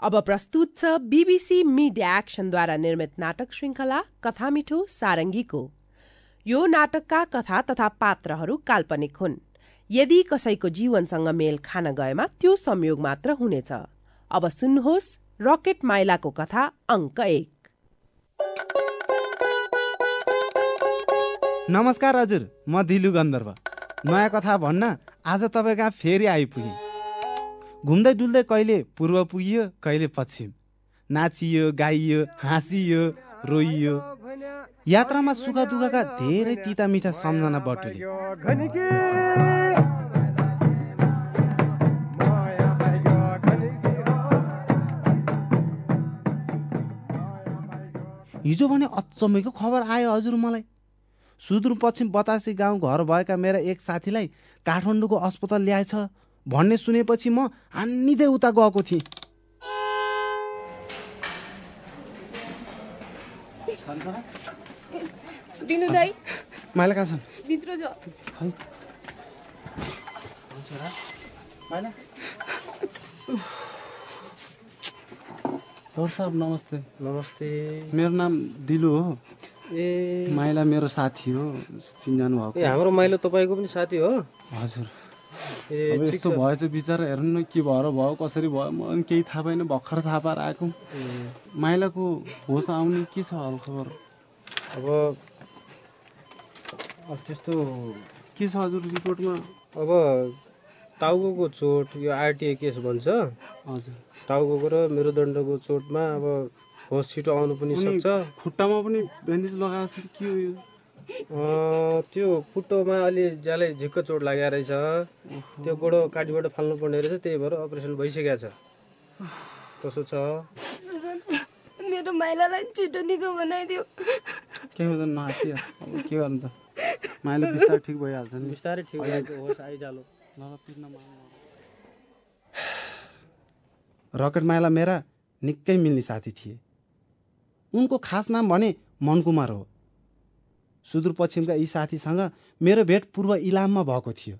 अब प्रस्तुत छ बीबीसी मिडिया एक्सनद्वारा निर्मित नाटक श्रृङ्खला कथा मिठो सारङ्गीको यो नाटकका कथा तथा पात्रहरू काल्पनिक हुन्। यदि कसैको जीवनसँग मेल खान गएमा त्यो संयोग मात्र हुनेछ। अब सुन्नुहोस् रकेट माइलाको कथा अङ्क एक। नमस्कार हजुर म दिलु गन्धर्व। नयाँ कथा भन्न आज तपाईँ कहाँ फेरि आइपुगेँ। घुम्दै डुल्दै कहिले पूर्व पुगियो कहिले पश्चिम। नाचियो गाइयो हाँसियो रोइयो। यात्रामा सुख दुःखका धेरै तिता मिठा सम्झना बटुले। हिजो भने अचम्मैको खबर आयो हजुर मलाई। सुदूरपश्चिम बतासे गाउँ घर भएका मेरा एक साथीलाई काठमाडौँको अस्पताल ल्याएछ। भन्ने सुनेपछि म हान्निँदै उता गएको थिएँ। माइला कहाँ छन्? साहब नमस्ते। नमस्ते। मेरो नाम दिलु हो। ए। माइला मेरो साथी हो चिन्जानु ए भएको हाम्रो माइलो तपाईँको पनि साथी हो? हजुर। ए यस्तो। भएछ बिचरा हेर्नु न के भएर भयो कसरी भयो मलाई पनि केही थाहा भएन भर्खर थाहा पाएर आएको माइलाको होस आउने के छ हालखबर? अब अब त्यस्तो के छ हजुर रिपोर्टमा? अब टाउको चोट यो आरटिए केस भन्छ। हजुर। टाउको र मेरुदण्डको चोटमा अब होस छिटो आउनु पनि सक्छ। खुट्टामा पनि ब्यान्डेज लगाएको छ कि हो यो? त्यो खुट्टोमा अलि ज्यालै झिक्क चोट लागेको रहेछ। त्यो गोडो काटीबाट फाल्नु पर्ने रहेछ त्यही भएर अपरेसन भइसकेको छ। कसो छ। मेरो माइलालाई छिटो निको बनाइदियो। के हुँदैन नहाँसियो अब के गर्नु त? माइला बिस्तारै ठिक भइहाल्छ नि। बिस्तारै ठिक भएको होस् आइजालो। ल। रकेट माइला मेरा निकै मिल्ने साथी थिए। उनको खास नाम भने मनकुमार हो। सुदूरपश्चिमका यी साथीसँग मेरो भेट पूर्व इलाममा भएको थियो।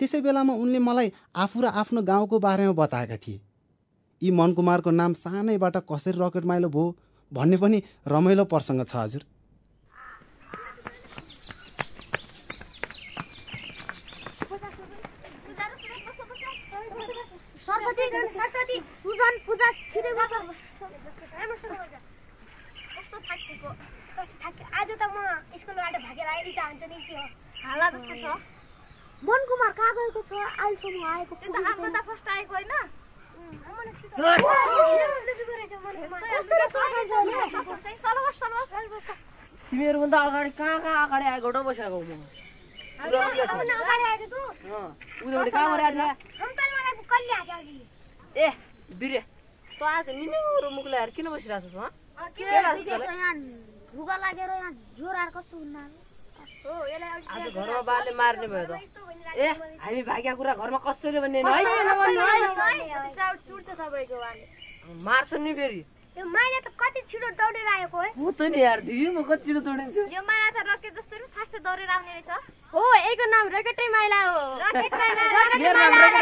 त्यसै बेलामा उनले मलाई आफू र आफ्नो गाउँको बारेमा बताएका थिए। यी मनकुमारको नाम सानैबाट कसरी रकेट माइलो भयो भन्ने पनि रमाइलो प्रसङ्ग छ हजुर। सुजन पूजा कस्तो थाकेको कस्तो थाके आज त म स्कुलबाट भागेर आइरहि चाहन्छु नि के हो हाला जस्तो छ मन कुमार कहाँ गएको छ अहिलेसम्म आएको त्यो त आफ्नो त फर्स्ट आएको होइन तिमीहरूभन्दा अगाडि कहाँ कहाँ अगाडि आएको र बसेको म उनीहरू कहाँबाट आएको ए बिरे त आज मिनेरो मुख ल्याएर किन बसिरहेको छस् हँ? भुगा लागेर यहाँ ज्वरो कस्तो हुन्न? आज घरमा बाले मार्ने भयो त। ए हामी भाग्या कुरा घरमा कसैले भन्ने है मार्छ नि फेरि। यो माइला त कति छिटो दौडेर आएको है। म त नि यार दिदी म कति छिटो तोडिन्छु यो माइला त रकेट जस्तो नि फास्ट दौडेर आउने रहेछ। हो नाम रकेटै माइला हो। माइला रकेट माइला।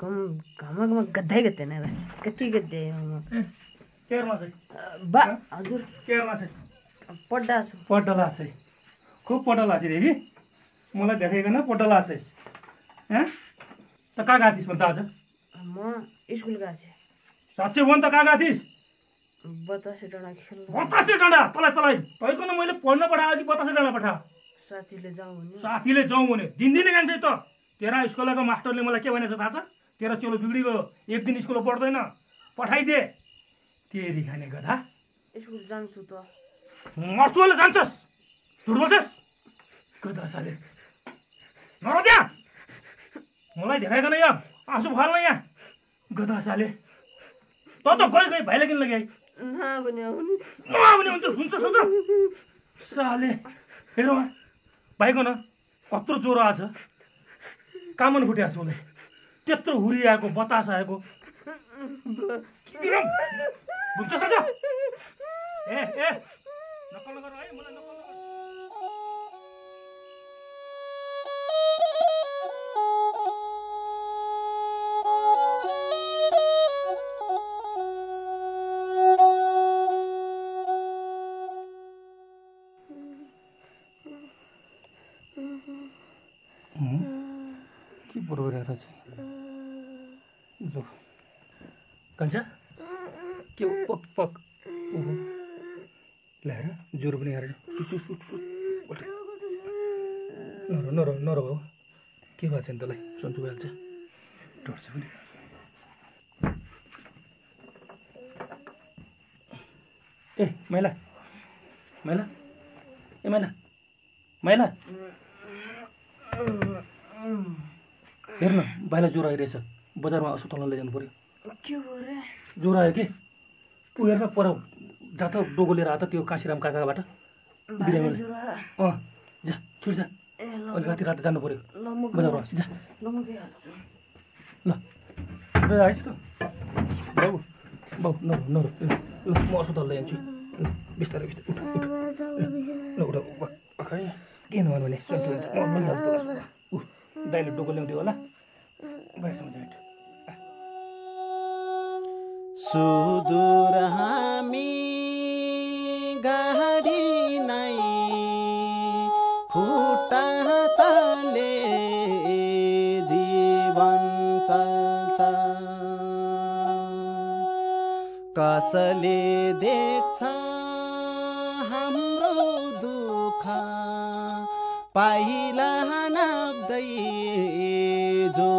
के गम घमा घमा गद्दै गद्दै नै बा कति गद्दै हो म केरमा चाहिँ बा हजुर केरमा चाहिँ पड्डा छु खुब रे कि मलाई देखेको न पड्डला चाहिँ हँ त कहाँ गएको थिइस् भन्त आज म स्कुल गएको थिएँ साँच्चै भन त कहाँ गएको थिइस् बतासे डाँडा खेल्नु बतासे डाँडा तँलाई तँलाई तैँको मैले पढ्न पठाएको कि बतासे डाँडा पठाएको साथीले जाउँ भन्यो साथीले जाउँ भने दिनदिनै जान्छ त तेरा स्कुलको मास्टरले मलाई के भनेछ थाहा छ तेरो चेलो बिग्रिगयो एक दिन स्कुल पढ्दैन। पठाइदे। तेरी खाने गधा। स्कुल जान्छु त। मर्छु होला जान्छस्? झुट बोल्छस् गधा साले। नर त्यहाँ। मलाई देखाइकन यहाँ। आँसु फाल्न यहाँ। गधा साले। त त गइ गइ भाइलाई किन नआउने हुन्छ हुन्छ सोच साले हेर भाइको न कत्रो ज्वरो आछ। कामन फुटिएको छ उसलाई त्यत्रो हुरी आएको। बतास आएको ए ए नक्कल नगर है मलाई ओहो ल्याएर ज्वरो पनि उल्टा। नर नर नर भाउ के भएको छ नि तँलाई? सन्चो भइहाल्छ। डर्छ पनि। ए माइला माइला ए माइला माइला हेर न बाहिर ज्वरो आइरहेछ। बजारमा अस्पतालमा लैजानु पऱ्यो ज्वरो आयो कि? ऊ हेर्न पर जा त डोगो लिएर आ त त्यो काशीराम काकाबाट? अँ जा छिट जा। ए ल अलिक राति राति जानु पऱ्यो ल जा। ल। म आएछ त। ल अस्पताल लैजान्छु ल बिस्तारै बिस्तारै उठ उठ। ल उठ खै के नभन्नु भने। ऊ दाइले डोको ल्याउँथ्यो होला। बाहिरसम्म जाइट सुदूर कसले देख्छ हाम्रो दुःख? पाइला नाप्दै जो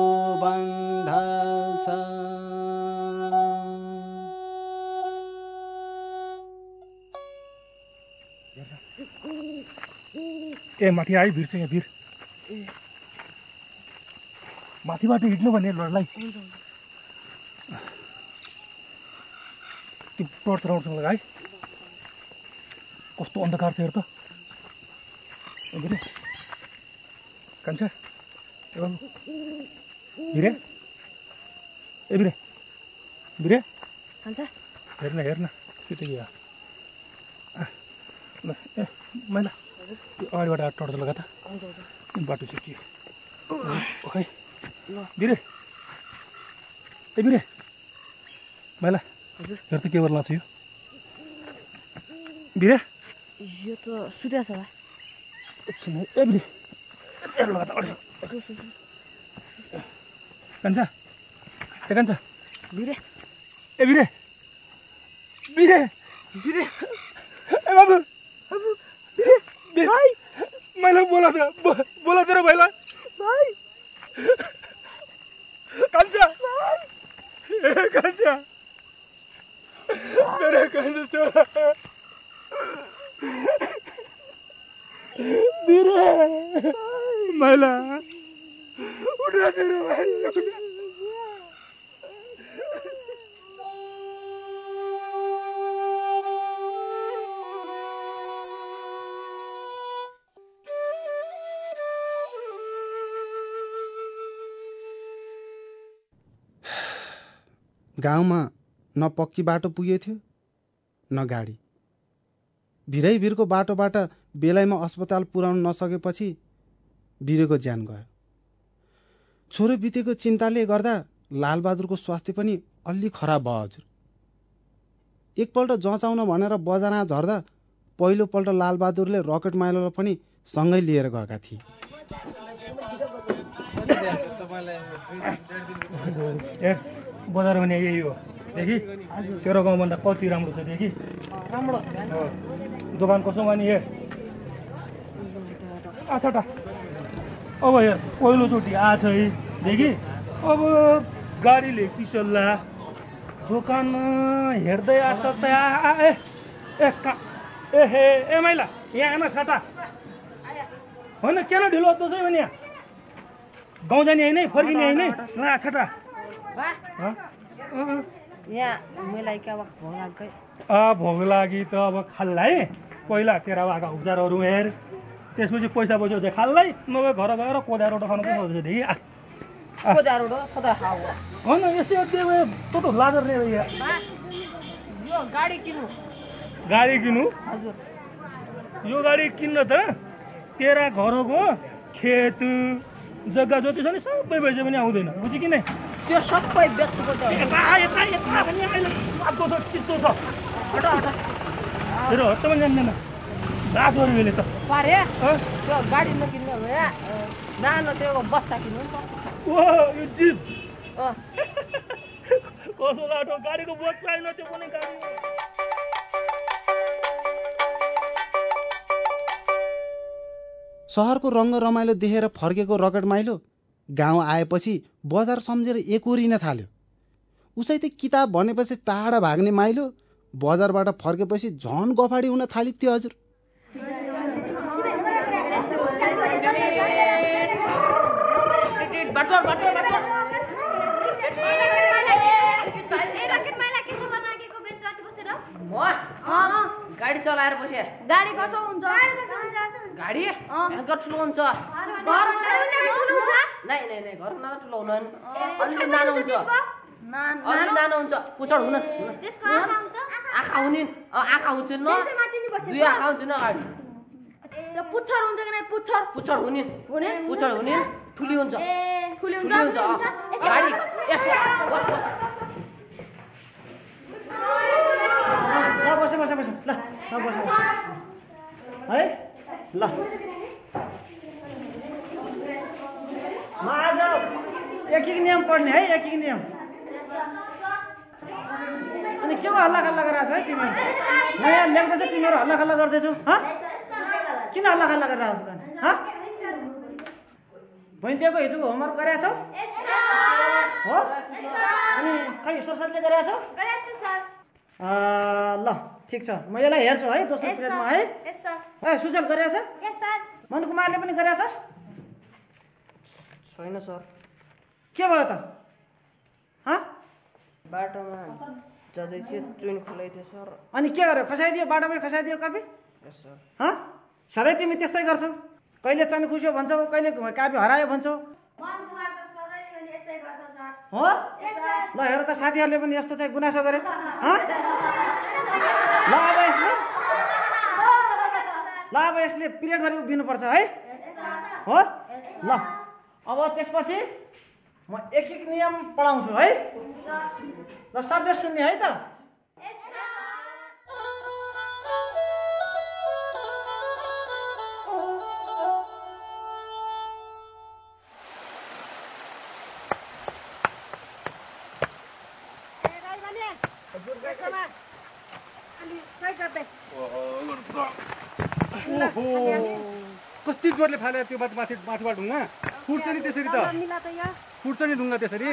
ढल्छ ए माथि आयो भिर चाहिँ भिर। माथिबाट हिँड्नु भने लडलाई टर्च राउन्डसँग लगाए कस्तो अन्धकार थियो त भिरे कान्छा भिरे ए भिरे खान्छ हेर्न हेर्न छिटो गयो ल ए मैला त्यो अगाडिबाट टर्च लगा त बाटो छुट्टियो ओ खै बिरे ए बिरे मैला हेर त के गर्ला छ यो? बिरे? यो त सुत्या छ बिरे। त कान्छा? ए कान्छा? भिरे ए बिरे। बिरे। बिरे। ए बाबु। बाबु बिरे। बिरे। भाइ। मैला बोला त बोला तेरो भाइला भाइ। कान्छा। ए कान्छा। छोरा बिरे मैला उठा तेरो भाइ उठा। गाउँमा न पक्की बाटो पुगेको थियो न गाडी भिरै भिरको बाटोबाट बेलायमा अस्पताल पुर्याउन नसकेपछि बिरेको ज्यान गयो। छोरो बितेको चिन्ताले गर्दा लालबहादुरको स्वास्थ्य पनि अलि खराब भयो हजुर। एकपल्ट जँचाउन भनेर बजारमा झर्दा पहिलोपल्ट लालबहादुरले रकेट माइलोलाई पनि सँगै लिएर गएका थिए। बजार भने यही हो। देखि तेरो गाउँभन्दा कति राम्रो छ देखि राम्रो छ हो। दोकान कसो भने हेर अच्छा टा अब हेर पहिलोचोटि आछ है देखि अब गाडीले पिसल्ला दोकानमा हेर्दै त आ- ए ए का ए हे ए माइला यहाँ आएन छाटा होइन किन ढिलो अद्दो छ भने यहाँ गाउँ जाने होइन है, फर्किने होइन है? ला छाटा हँ? यहाँ भोग लागि त अब खाल्ला है पहिला तेरा बाका उपचारहरू हेर। त्यसपछि पैसा बस्यो चाहिँ खाल्लै नभए घर गएर कोदा रोटो खानु पनि सक्दैछ देखि कोदारो होइन यसो तँ त लाजर रे भैया यो। गाडी किन्नु। गाडी किन्नु? हजुर। यो गाडी किन्न त तेरा घरको खेत जग्गा जति छ नि सबै बेच्यो भने आउँदैन। बुझ्यो कि नै? त्यो सबै बेच्नुको त यता यता यता भने अहिले बाटो छ चित्तो छ हट हट तेरो हत्त पनि जान्दैन दाजुहरू यसले त पारे? त्यो गाडी नकिन्नु भए नानो त्यो बच्चा किन्नु नि त ओ यो जिप अँ कसो लाटो गाडीको बोझ छैन त्यो पनि गाडी सहरको रङ्ग रमाइलो देखेर फर्केको रगत माइलो गाउँ आएपछि बजार सम्झेर एकोरिन थाल्यो उसै त किताब भनेपछि टाढा भाग्ने माइलो बजारबाट फर्केपछि झन गफाडी हुन थाली त्यो हजुर बाटो बाटो बाटो म? गाडी चलाएर बसेँ गाडी कसो हुन्छ? गाडी भयङ्कर ठुलो हुन्छ। घर नै नै नै घर नानो ठुलो हुनन् अलि नानो हुन्छ। अलि नानो? हुन्छ। पुछड हुन हुन। त्यसको आँखा हुन्छ? आँखा हुने आँखा हुन्छ न माथि नि बस्यो दुई आँखा हुन्छ न गाडी त्यो पुच्छर हुन्छ कि पुच्छर? पुछड हुने हुने। पुछड हुने ठुली हुन्छ। ए ठुली हुन्छ? गाडी यसो बस बस बस ल ल बस है? ल। म आज एक एक नियम पढ्ने है एक एक नियम। अनि के को हल्ला खल्ला गरिरहेको छ है तिमीहरू म यहाँ लेख्दैछु तिमीहरू हल्ला खल्ला गर्दैछौ हँ? किन हल्ला खल्ला गरिरहेको छ त हँ? हिजोको होमवर्क गरेका छौ? हो? अनि खै सरसाथले गरेका छौ? ल ठिक छ। म यसलाई हेर्छु है दोस्रो पिरियडमा है। ए सुजल गरेछ मनु कुमारले पनि गरेछ छैन सर के भयो त? हँ? बाटोमा जाँदै चाहिँ चुइन खुलाइदियो सर अनि के गर्यो? खसाइदियो बाटोमै खसाइदियो कपी? सर हँ? सधैँ तिमी त्यस्तै गर्छौ? कहिले चानु खुस्यो भन्छौ? कहिले कापी हरायो भन्छौ? हो? ल हेर त साथीहरूले पनि यस्तो चाहिँ गुनासो गरे। हँ? ल अब यसले ल अब यसले पिरियडभरि उभिनुपर्छ है? हो? ल अब त्यसपछि म एक एक नियम पढाउँछु है? ल शब्द सुन्ने है त? कति जोरले फाल्यो त्यो बात माथि माथिबाट ढुङ्गा फुट्छ नि त्यसरी त? फुट्छ नि ढुङ्गा त्यसरी?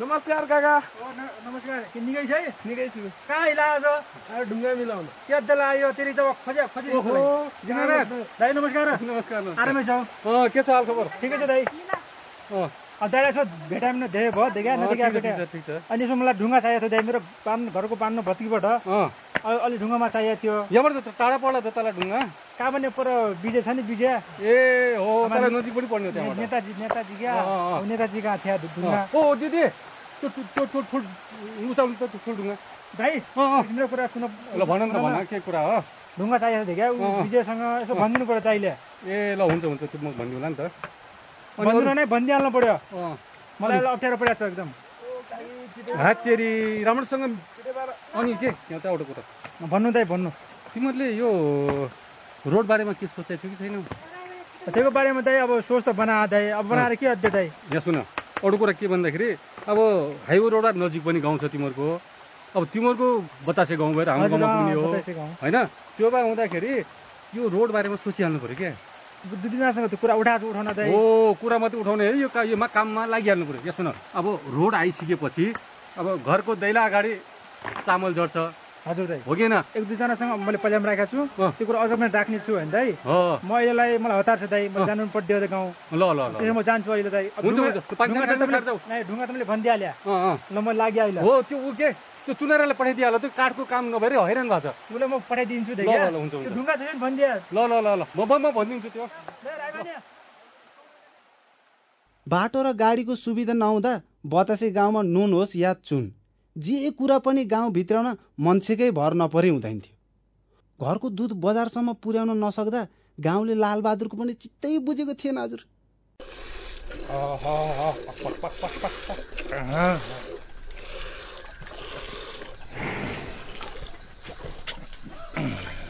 नमस्कार काका। नमस्कार। निकै छ? है निकै छु। कहाँ हिला आज? ढुङ्गा मिलाउनु। क्या देला आयो तेरि जब खोज्या खोजी ओहो। दाइ नमस्कार। नमस्कार। आरामै छौ। के छ हाल खबर ठिकै छ अँ। दाइलाई यसो भेटायो भने धेरै भयो देखा नदेखा। अनि यसो मलाई ढुङ्गा चाहिएको थियो मेरो पान घरको पान्नु भत्कीबाट। अलि ढुङ्गामा चाहिएको थियो। यहाँबाट त टाढा पर्ला त तल ढुङ्गा? कहाँ भने पर विजय छ नि विजय? ए हो नजिक पनि पर्ने नेताजी नेताजी क्या? नेताजी कहाँ थियो ढुङ्गा? ओ दिदी त्यो त्यो ठुल ठुल उचाउनु त ठुल ढुङ्गा। दाइ अँ, अँ। मेरो कुरा सुन। ल भन न त भन के कुरा हो? ढुङ्गा चाहिएको थियो क्या। विजयसँग यसो भनिदिनु पऱ्यो दाइले ए ल हुन्छ हुन्छ त्यो म भनिदिउँला नि त। अरू- नै भनिदिइहाल्नु पऱ्यो अँ। मलाई अप्ठ्यारो परेको छ एकदम। हात तेरी राम्रोसँग अनि के? एउटा एउटा कुरा भन्नु दाइ भन्नु। तिमीहरूले यो रोड बारेमा के सोचेको छौ कि छैन? त्यसको बारेमा दाइ अब सोच त बना दाइ। अब बनाएर के अध्याय दाइ? यहाँ सुन अरू कुरा के भन्दाखेरि अब हाइवे रोड नजिक पनि गाउँ छ तिमीहरूको। अब तिमीहरूको बतासे गाउँ भएर हाम्रो गाउँमा पुग्ने हो। होइन? त्यो भए हुँदाखेरि यो रोड बारेमा सोचिहाल्नु पऱ्यो क्या? दुई तिनजनासँग त्यो कुरा उठाएको उठाउन दाइ हो। कुरा मात्रै उठाउने है यो का- योमा काममा लागिहाल्नु पऱ्यो यहाँ सुन अब रोड आइसकेपछि अब घरको दैला अगाडि चामल जड्छ हजुर दाइ। हो कि होइन? एक दुईजनासँग मैले पहिला पनि राखेको छु। त्यो कुरा अझ पनि राख्ने छु होइन दाइ। हो। म अहिलेलाई मलाई हतार छ दाइ। म जानु पनि पड्यो गाउँ। ल ल ल म जान्छु अहिले दाइ। ढुङ्गा- त मैले- त भनिदिइहालेँ ल म लागि अहिले हो त्यो ऊ के त्यो चुनारालाई पठाइदिइहाल त्यो काठको काम नभएर हैरान भएको छ उसलाई म पठाइदिन्छु ल? ल, हुन्छ। ढुङ्गा छ ल ल ल ल म म भनिदिन्छु त्यो बाटो र गाडीको सुविधा नहुँदा बतासे गाउँमा नुन होस् या चुन जे कुरा पनि गाउँ भित्राउन मान्छेकै भर नपरे हुँदैन थियो घरको दुध बजारसम्म पुर्याउन नसक्दा गाउँले लालबहादुरको पनि चित्तै बुझेको थिएन हजुर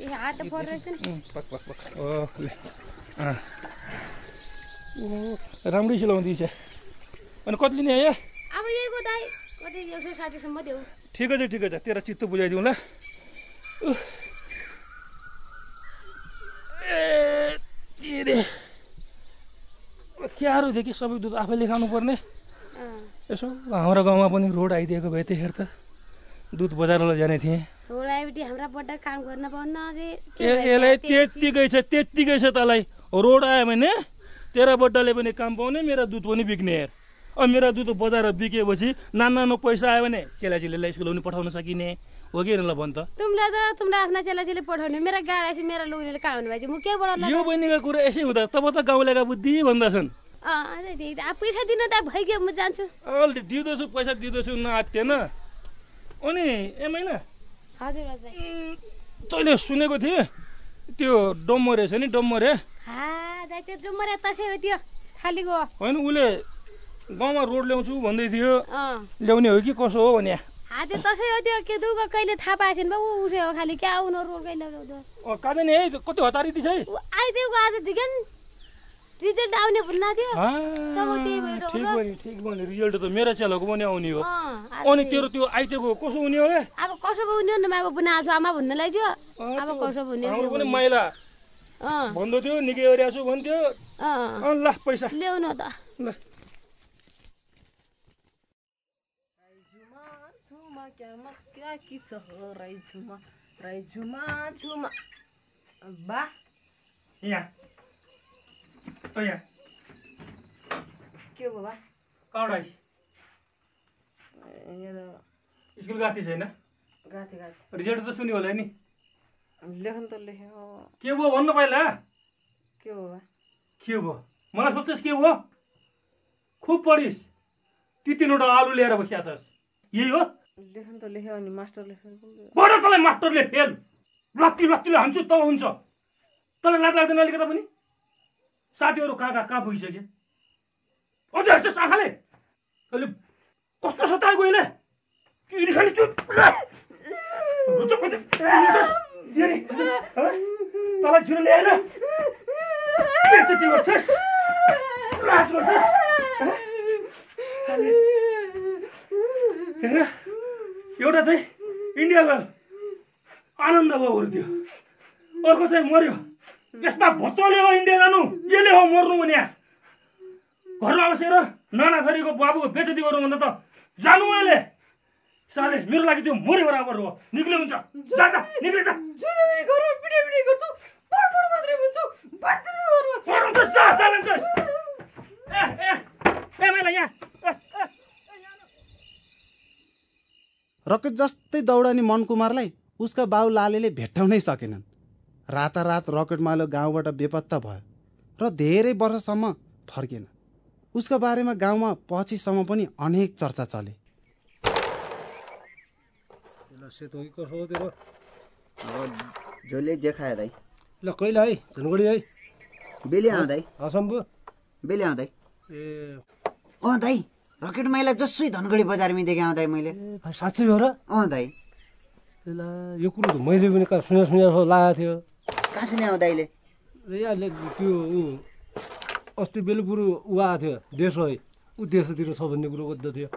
ए हात त पर रहेछ नि उम्, पक पक पक ओ ले अँ। ओ राम्रै सिलाउँदैछ अनि कति लिने आयो अब यहीको दाइ कति एक सय साठीसम्म देऊ ठिकै छ ठिकै छ तेरो चित्त बुझाइदिउँ ल। ए के क्याहरू देखि सबै दुध आफैले खानु पर्ने यसो हाम्रो गाउँमा पनि रोड आइदिएको भए त हेर त दुध बजारलाई जाने थिएँ हाम्रा काम गर्न अझै यसलाई त्यत्तिकै छ त्यत्तिकै छ तँलाई। रोड आयो भने तेरा बड्डाले पनि काम पाउने मेरा दुध पनि बिक्ने हेर। अब मेरा दुध बजार बिकेपछि नानो पैसा आयो भने चेलाचेलीलाई स्कुल पनि पठाउन सकिने। हो कि ल भन् त? तुमलाई त तुमलाई आफ्ना चेलाचेली पठाउने मेरा गाडा चाहिँ मेरा लोग्नेले कहाँ हुनु भएको म के बढाउला यो बहिनीको कुरा यसै हुँदा तब त गाउँलेका बुद्धि भन्दछन् पैसा दिन त भइगयो म जान्छु। अहिले दिँदैछु पैसा दिँदैछु नआत्तेन अनि ए मैना हजुर हजुर। तैँले सुनेको थिएँ? त्यो डम्मरे छ नि डम्मरे हा दाइ त्यो डुमरे तसै हो त्यो खाली गयो होइन उसले गाउँमा रोड ल्याउँछु भन्दै थियो। ल्याउने हो कि कसो हो भने? हा त्यो तसै हो त्यो के दुःख कहिले थाहा पाएको छैन बा ऊ उसै हो खालि क्या आउनु रोड कहिले कहाँ नि है कति हतारी दिन्छ है? आइदिएको आज देखि रिजल्ट आउने भन्नु थियो? तब त्यही भएर ठिक नि ठिक नि रिजल्ट त मेरो चेलाको पनि आउने हो। अनि। तेरो त्यो आइतेको कसो हुने हो ए अब कसो पो हुने नमाएको बुना आज आमा भन्नलाई थियो अब कसो हुने हाम्रो पनि माइला अँ। भन्दै थियो निकै ओरिया छु भन्थ्यो। ल पैसा। ल्याउनु त। ल। क्या कि छ हो? राई झुमा राई झुमा झुमा बा। यहाँ। ओ यहाँ के भयो बा कहाँबाट आइस स्कुल गएको छैन गाथे गाथे रिजल्ट त सुन्यो होला नि लेखन त लेख्यो के भयो भन्नु पहिला के भयो के भयो मलाई सोध्छस् के भयो खुब पढिस् ती तिनवटा आलु लिएर बसिया छस् यही हो लेखन त लेख्यो अनि मास्टरले पढ तँलाई मास्टरले फेल लत्ती लत्तीले हान्छु तब हुन्छ तँलाई लाग्दैन अलिकता पनि साथीहरू कहाँ कहाँ कहाँ पुगिसके अझ हेर्छस् आँखाले अहिले कस्तो सताएको यसले? यिनी खालि? तँलाई झुरो ल्याएर बेइज्जती गर्छस् लाज गर्छस् हँ? हेर एउटा चाहिँ इन्डिया गयो। आनन्द भयो बरु त्यो अर्को चाहिँ मर्यो यस्ता भत्तले हो इन्डिया जानु। यसले हो मर्नु भने। घरमा बसेर नाना थरीको बाबुको बेचती गर्नु भन्दा त जानु यसले साले मेरो लागि त्यो मरे बराबर हो। निक्ले हुन्छ। जा जा निक्ले जा। झुनाउने घरमा पिटे पिटे गर्छु पढ पढ मात्रै भन्छु पढ्दैन घरमा पढाउँछस् जा जान्छस् ए ए ए मैला यहाँ। ए, ए, ए, यहाँ न। रकेट जस्तै दौडने मनकुमारलाई उसका बाउ लालेले भेट्टाउनै सकेनन्। रातारात रकेट मालो गाउँबाट बेपत्ता भयो र धेरै वर्षसम्म फर्केन उसका बारेमा गाउँमा पछिसम्म पनि अनेक चर्चा चले। ल कहिले है? झुनगुडी है? बेली आउँदै। हसम्बु बेली आउँदै। ए। अँ दाइ रकेट माइला जसै धनगढी बजारमै देखेँ आउँदै मैले। साँच्चै हो र? अँ दाइ। ला यो कुरो त मैले पनि सुने सुने जस्तो लागेको थियो। कहाँ सुने आउँदा दाइले? ए यारले त्यो ऊ अस्ति बेलुपुर ऊ आएको थियो देश है। ऊ देशतिर छ भन्ने कुरो गर्दै थियो।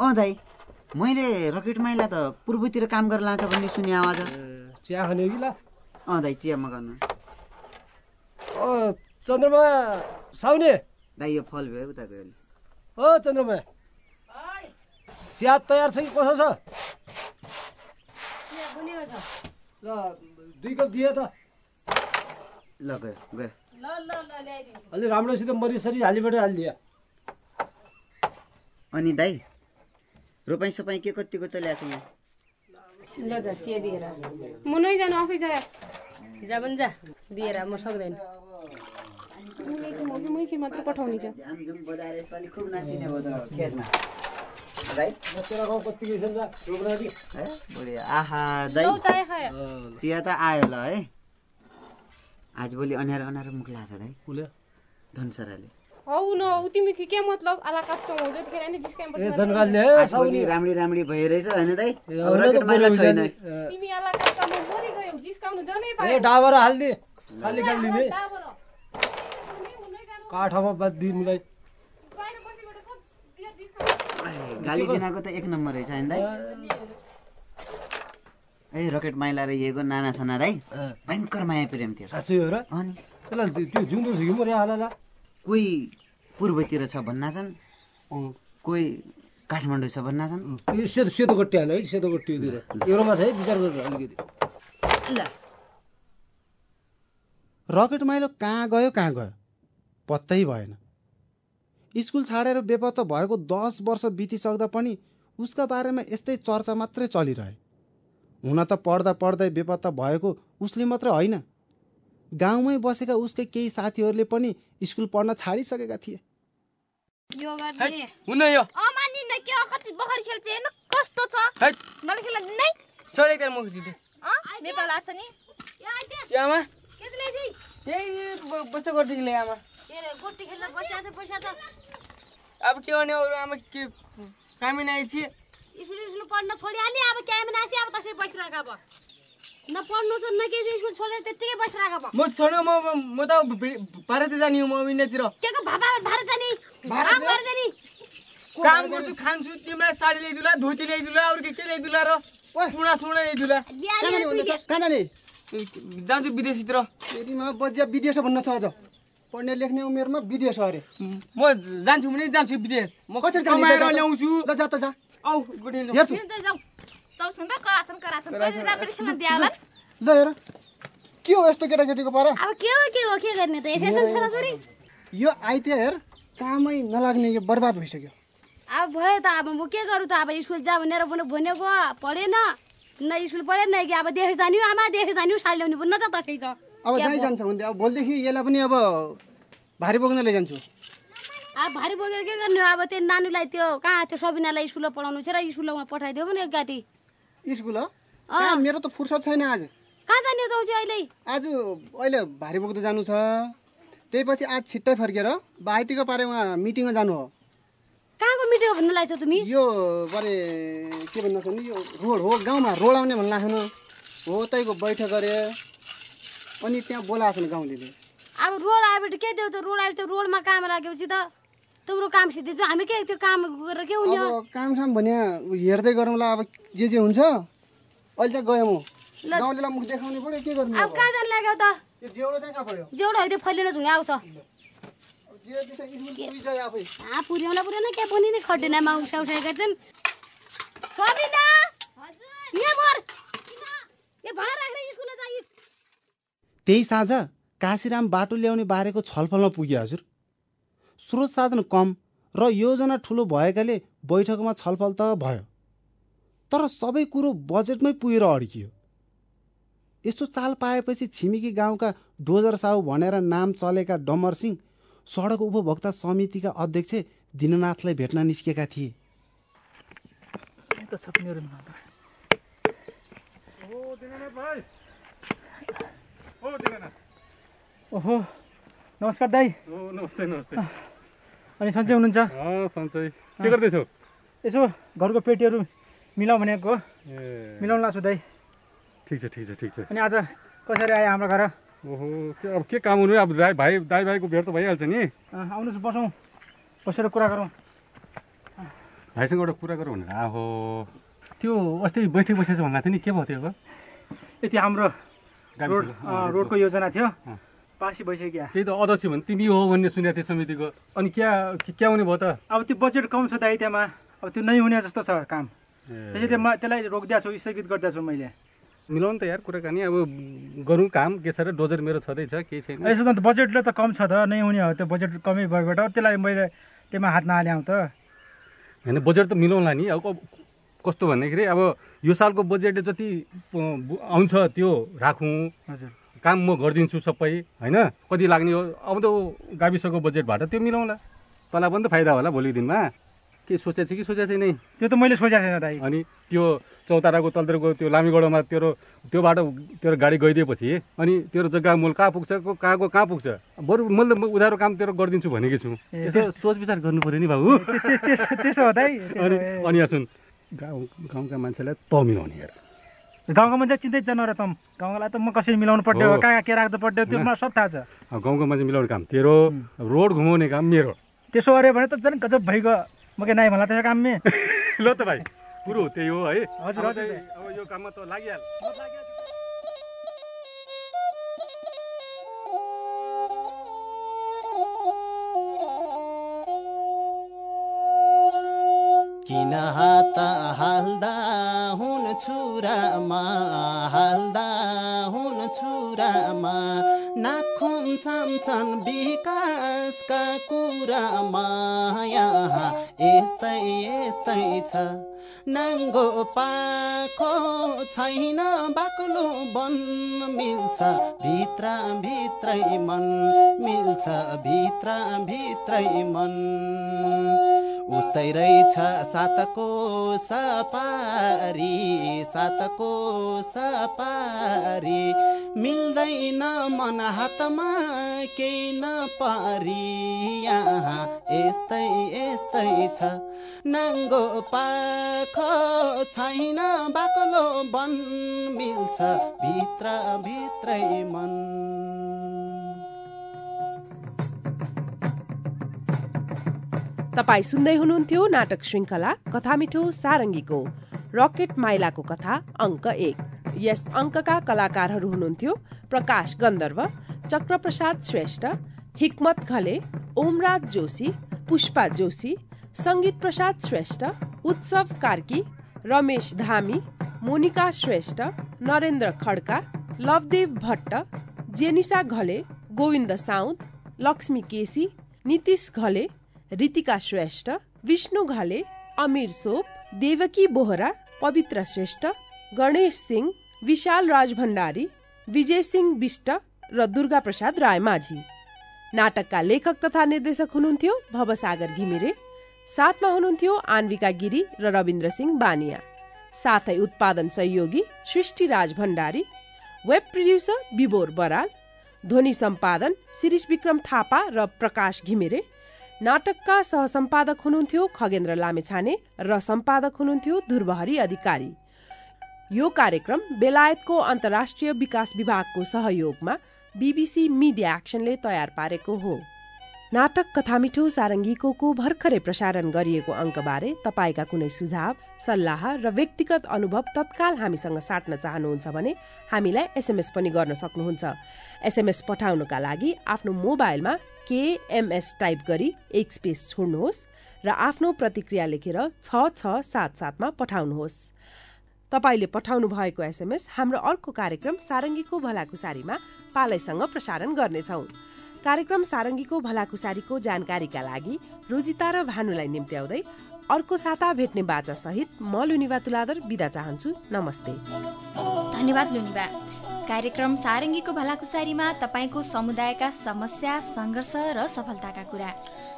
अँ दाइ मैले रकेट माइला त पूर्वतिर काम गरेर लान्छ भन्ने सुने आवाज। चिया खाने हो कि ला? अँ दाइ चिया मगाउनु अँ चन्द्रमा साउने? दाइ यो फल भयो उता गयो ओ चन्द्रमा। चिया तयार छ कि कसो छ? ल दुई कप दिए त। ल गयो गयो। अलि राम्रोसित मरिसरी हालिबाट हालिदिए अनि दाइ रोपाइँ सोपाइँ के कतिको चलिरहेको छ यहाँ? ल जा चिया दिएर म नै जानु आफै जा जा पनि जा दिएर म सक्दैन। मैखी मात्र पठाउने छ जाम जुम बजाएर यसपालि खुब नाचिने भयो त खेतमा दाइ तेरो गाउँ कतिको छ जा रोब्राटी है बढिया आहा दाइ लौ चाय त आयो ल है? आजभोलि अनारो अनारो मुख लाग्छ दाइ कुले धनसराले हौ न हौ तिमी के के मतलब? आला काट्छौ हो जतिखेर नि जिस्काइ ए जनगालले है आजभोलि राम्री राम्री दाइ? ए, अब होइन त रकेट माइला छैन। तिमी आला काट्छौ म मरि गयो जिस्काउनु जनै ए पायो। डाबर हालिदिए खाली खालिदिने डाबर। काठमा दियो जिस्काउनु। गाली दिनको त एक नम्बर रहेछ होइन दाइ? ए रकेट माइला र नाना छना दाइ भयङ्कर माया प्रेम थियो। साँच्चै हो र? अनि? त्यसलाई त्यो- जिउँदो छ कि हालला कोही पूर्वतिर छ भन्ना छन्? कोही काठमाडौँ छ भन्ना छन्? यो सेतो सेतो गट्टी हाल्यो है सेतो गट्टीतिर एउटामा छ है विचार गरेर अलिकति रकेट माइलो कहाँ गयो कहाँ गयो? पत्तै भएन। स्कुल छाडेर बेपत्ता भएको दस वर्ष बितिसक्दा पनि उसका बारेमा यस्तै चर्चा मात्रै चलिरहे हुन त पढ्दा पढ्दै बेपत्ता भएको उसले मात्र होइन। गाउँमै बसेका उसकै केही साथीहरूले पनि स्कुल पढ्न छाडिसकेका थिए। अब के गर्ने अरू आमा? के कामै नै छि। स्कुल स्कुल पढ्न छोडिहाल्ने अब क्या नासी अब त्यसै बसिरहेको अब। न पढ्नु छ न के स्कुल छोडेर त्यत्तिकै बसिरहेको अब। म छोड्नु म म- म त भारत जाने हो म विन्यतिर के को भापा भारत जाने। गरेर जाने। काम गर्छु खान्छु तिमीलाई साडी ल्याइदिला धोती ल्याइदिला अरू के के ल्याइदिला र? सुना सुना ल्याइदिला ल्या ल्या तु के कहाँ जाने? जान्छु विदेशीतिर फेरिमा बजिया विदेश भन्न छ अझ पढ्ने लेख्ने उमेरमा विदेश अरे म जान्छु भने जान्छु विदेश। म कसरी? कमाएर ल्याउँछु ल जा त जा। औ गुठी हेर्छु जाऊ. चौसँग कराछन् कराछन् पैसा राम्ररी खेल्न दिए होला ल हेर के हो यस्तो केटाकेटीको पारा. अब के हो के हो के गर्ने त यसै त छोराछोरी यो आइते हेर कामै नलाग्ने यो बर्बाद भइसक्यो अब भयो त अब म के गरौँ त अब स्कुल जा भनेर भनेको पढेन न. स्कुल पढेन न कि अब देश जाने हो आमा देश जाने साडी ल्याउने पनि न त त्यसै छ अब जहीँ जान्छ भने अब भोलिदेखि यसलाई पनि अब भारी बोक्न लैजान्छु अब भारी बोकेर के गर्ने हो? अब त्यो नानीलाई त्यो कहाँ त्यो सबिनालाई स्कुलमा पढाउनु छ र स्कुलमा पठाइदियो भने गाती स्कुल मेरो त फुर्सद छैन आज। कहाँ जाने चाहिँ अहिले? आज अहिले भारी बोक्दै जानु छ। त्यही पछि आज छिट्टै फर्केर बाइतीको पारे उहाँ मिटिङमा जानु हो। कहाँको मिटिङ भन्नु लाग्छ तिमी? यो बरे के भन्नु छ नि यो रोड हो गाउँमा रोड आउने भन्नु लाग्छ हो त्यहीको बैठक गरे अनि त्यहाँ बोलाएको छन् गाउँले। अब रोड आएपछि के देऊ त? रोड आएपछि रोडमा काम लागेपछि त तिम्रो काम सिद्धिन्छ हामी के त्यो काम गरेर के हुने अब कामसाम भने हेर्दै गरौँला अब जे जे हुन्छ अहिले चाहिँ गएँ म ल। गाउँलेलाई मुख देखाउनु पऱ्यो के गर्नु अब कहाँ जानु लाग्यो त? यो जेउडो चाहिँ कहाँ पऱ्यो? जेउडो है त्यो फैलिएर झुङ्गा आउँछ। जे जे चाहिँ स्कुल पुगिसक्यो आफै। आ पुर्याउला पुर्याउन क्या पनि नि खटेनामा उसा उठाएका छन् सबिना! यहाँ मर! ए भाँडा राखेर स्कुल जागिर त्यही साँझ काशीराम बाटो ल्याउने बारेको छलफलमा पुगे हजुर। स्रोत साधन कम र योजना ठुलो भएकाले बैठकमा छलफल त भयो। तर सबै कुरो बजेटमै पुगेर अड्कियो। यस्तो चाल पाएपछि छिमेकी गाउँका डोजर साहु भनेर नाम चलेका डमर सिंह सडक उपभोक्ता समितिका अध्यक्ष दिननाथलाई भेट्न निस्केका थिए। ओ दिनानाथ भाइ ओ दिनानाथ ओहो नमस्कार दाई। ओ नमस्ते नमस्ते। अनि सन्चै हुनुहुन्छ? सन्चै। के गर्दैछौ? यसो घरको पेटीहरू मिलाउँ भनेको मिलाउनु लाग्छु दाई ठिक छ ठिक छ ठिक छ। अनि आज कसरी आयो हाम्रो घर? ओहो के अब के काम हुनु? अब दाइ भाइ दाइ भाइको भेट त भइहाल्छ नि। आउनुहोस् बसौँ। बसेर कुरा गरौँ। भाइसँग एउटा कुरा गरौँ भनेर। आहो। त्यो अस्ति बैठक बसेछ भन्दा थियो नि। के भयो त्यो अब यति हाम्रो रोडको योजना थियो। पासी भइसक्यो त्यही त अध्यक्ष भने तिमी हो भन्ने सुनेको थिएँ समितिको। अनि क्या क्या हुने भयो त? अब त्यो बजेट कम छ दाइ त्यहाँमा अब त्यो नै हुने जस्तो छ काम। त्यसैले म त्यसलाई रोकिदिएको छु स्थगित गरिदिएको छु मैले। मिलाउनु त यार कुराकानी अब गरौँ काम के छ र डोजर मेरो छँदैछ केही छैन। यसो त बजेटले त कम छ त नै हुने हो त्यो बजेट कमै भएबाट। त्यसलाई मैले त्यसमा हात नहाल्याउँ त। होइन बजेट त मिलाउँला नि। अब कस्तो भन्दाखेरि अब यो सालको बजेटले जति आउँछ त्यो राखौँ। हजुर। काम म गरिदिन्छु सबै होइन? कति लाग्ने हो? आउँदो गाविसको बजेटबाट त्यो मिलाउँला। तँलाई पनि त फाइदा होला भोलिको दिनमा। के सोचेको छ कि सोचेको छैन? त्यो त मैले सोचेको छैन दाइ। अनि त्यो चौताराको तलतिरको त्यो लामीगढमा तेरो त्यो बाटो तेरो गाडी गइदिएपछि अनि तेरो जग्गा मूल कहाँ पुग्छ? कहाँको कहाँ पुग्छ? बरु मैले उधारो काम तेरो गरिदिन्छु भनेको छु। यसो सोच विचार गर्नु पऱ्यो नि बाबु। त्यसो हो दाइ अनि अनि यहाँ सुन। गाउँ गाउँका मान्छेलाई त मिलाउने हेर। गाउँको मान्छे चिन्तै छैन र त गाउँलाई त म कसरी मिलाउनु पर्यो कहाँ कहाँ के राख्नु पर्यो त्यो मलाई सब थाहा छ। गाउँको मान्छे मिलाउने काम तेरो रोड घुमाउने काम मेरो। त्यसो अरे भने त झन् गजब भइगयो। म के नाइ भन्ला त्यसो काममे? ल त भाइ कुरो त्यही हो है। हजुर हजुर। अब यो काममा त लागिहाल्छ किन हात हाल्दा हुन छुरामा हाल्दा हुन छुरामा नाखुन छन् विकासका कुरामा? यहाँ यस्तै यस्तै छ। नाङ्गो पाखो छैन बाक्लो वन मिल्छ। भित्र भित्रै मन मिल्छ भित्र भित्रै मन। उस्तै रहेछ सातको सपारी सातको सपारी। मिल्दैन मन हातमा केही नपारी। यहाँ यस्तै यस्तै छ। नाङ्गो पाखो छैन बाक्लो वन मिल्छ। भित्र भित्रै मन। तपाईँ सुन्दै हुनुहुन्थ्यो नाटक श्रृङ्खला कथा मिठो सारङ्गीको। रकेट माइलाको कथा अङ्क एक। यस अङ्कका कलाकारहरू हुनुहुन्थ्यो प्रकाश गन्धर्व चक्रप्रसाद श्रेष्ठ हिक्मत घले ओमराज जोशी पुष्पा जोशी सङ्गीत प्रसाद श्रेष्ठ उत्सव कार्की रमेश धामी मोनिका श्रेष्ठ नरेन्द्र खड्का लवदेव भट्ट जेनिसा घले गोविन्द साउद लक्ष्मी केसी नितिश घले रितिका श्रेष्ठ विष्णु घले अमीर सोप देवकी बोहरा पवित्र श्रेष्ठ गणेश सिंह विशाल राज भण्डारी विजय सिंह विष्ट र दुर्गा प्रसाद राय माझी। नाटकका लेखक तथा निर्देशक हुनुहुन्थ्यो भवसागर घिमिरे साथमा हुनुहुन्थ्यो आन्विका गिरी र रविन्द्र सिंह बानिया। साथै उत्पादन सहयोगी सृष्टिराज भण्डारी वेब प्रड्युसर विबोर बराल ध्वनि सम्पादन शिरिष विक्रम थापा र प्रकाश घिमिरे नाटकका सहसम्पादक हुनुहुन्थ्यो खगेन्द्र लामेछाने र सम्पादक हुनुहुन्थ्यो ध्रुवहरी अधिकारी। यो कार्यक्रम बेलायतको अन्तर्राष्ट्रिय विकास विभागको सहयोगमा बीबीसी मिडिया एक्सनले तयार पारेको हो। नाटक कथा मिठो सारङ्गीको को भर्खरै प्रसारण गरिएको अङ्कबारे तपाईँका कुनै सुझाव सल्लाह र व्यक्तिगत अनुभव तत्काल हामीसँग साट्न चाहनुहुन्छ भने हामीलाई एसएमएस पनि गर्न सक्नुहुन्छ। एसएमएस पठाउनुका लागि आफ्नो मोबाइलमा केएमएस टाइप गरी एक स्पेस छोड्नुहोस् र आफ्नो प्रतिक्रिया लेखेर छ छ सात सातमा पठाउनुहोस्। तपाईँले पठाउनु भएको एसएमएस हाम्रो अर्को कार्यक्रम सारङ्गीको भलाकुसारीमा पालैसँग प्रसारण गर्नेछौ। कार्यक्रम सारङ्गीको भलाकुसारीको जानकारीका लागि रोजिता र भानुलाई निम्त्याउँदै अर्को साता भेट्ने बाचा सहित म लुनिवा तुलादर बिदा चाहन्छु। नमस्ते। धन्यवाद लुनिवा कार्यक्रम सारङ्गीको भलाकुसारीमा तपाईँको समुदायका समस्या सङ्घर्ष र सफलताका कुरा।